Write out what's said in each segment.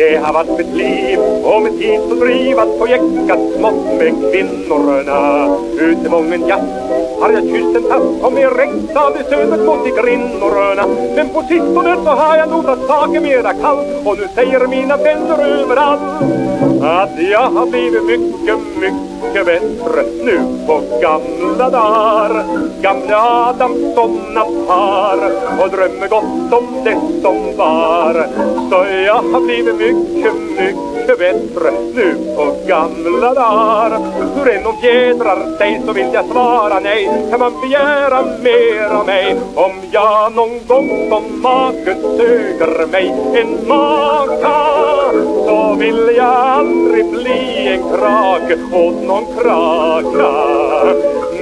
Det har varit mitt liv och mitt tid att drivat på jäckat smått med kvinnorna. Ute i mången jazz har jag kysst en tass som är räckt av i södret mot i grinnorna Men på sistone så har jag notat saken saker mera kallt Och nu säger mina vänner överallt Att jag har blivit mycket, mycket mycket bättre nu på gamla dar. Gamle Adam somnat har och drömmer gott om det som var. Så jag har blivit mycket, mycket bättre nu på gamla dar. Hur än de fjädrar sig så vill jag svara nej. Kan man begära mer av mig Om jag någon gång som make söker mig en maka Så vill jag aldrig bli en krake åt någon kraka.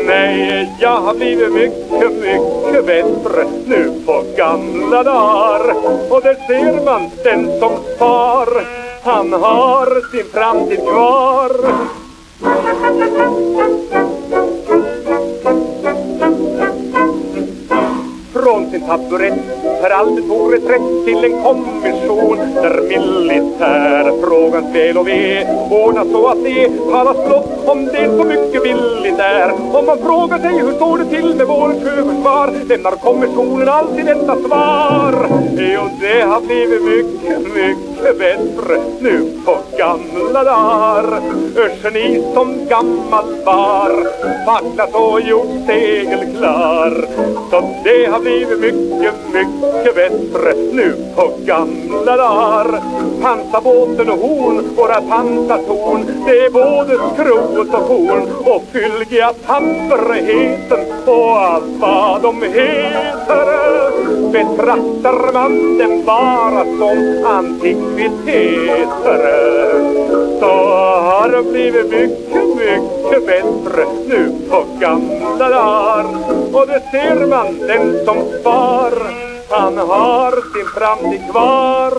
Nej, jag har blivit mycket, mycket bättre nu på gamla dagar. Och där ser man den som spar Han har sin framtid kvar. Från sin taburett Per alltid tog reträtt till en kommission där militär Frågan väl och ve ordna så att det talas blott om det så mycket billigt är. Om man frågar sig hur står det till med vår sjöförsvar lämnar kommissionen alltid detta svar. Jo, det har blivit mycket, mycket bättre nu på gamla dar, Geni som gammal var facklat och gjort segel klar. Så det har blivit mycket, mycket bättre nu på gamla dar. Pansarbåten och horn, våra pansartorn, det är både skrot och korn och fylgiga tapperheten och allt vad de heter. Betraktar man dem bara som antikviteter så har det blivit mycket, mycket bättre nu på gamla dagar. Och det ser man den som spar, han har sin framtid kvar.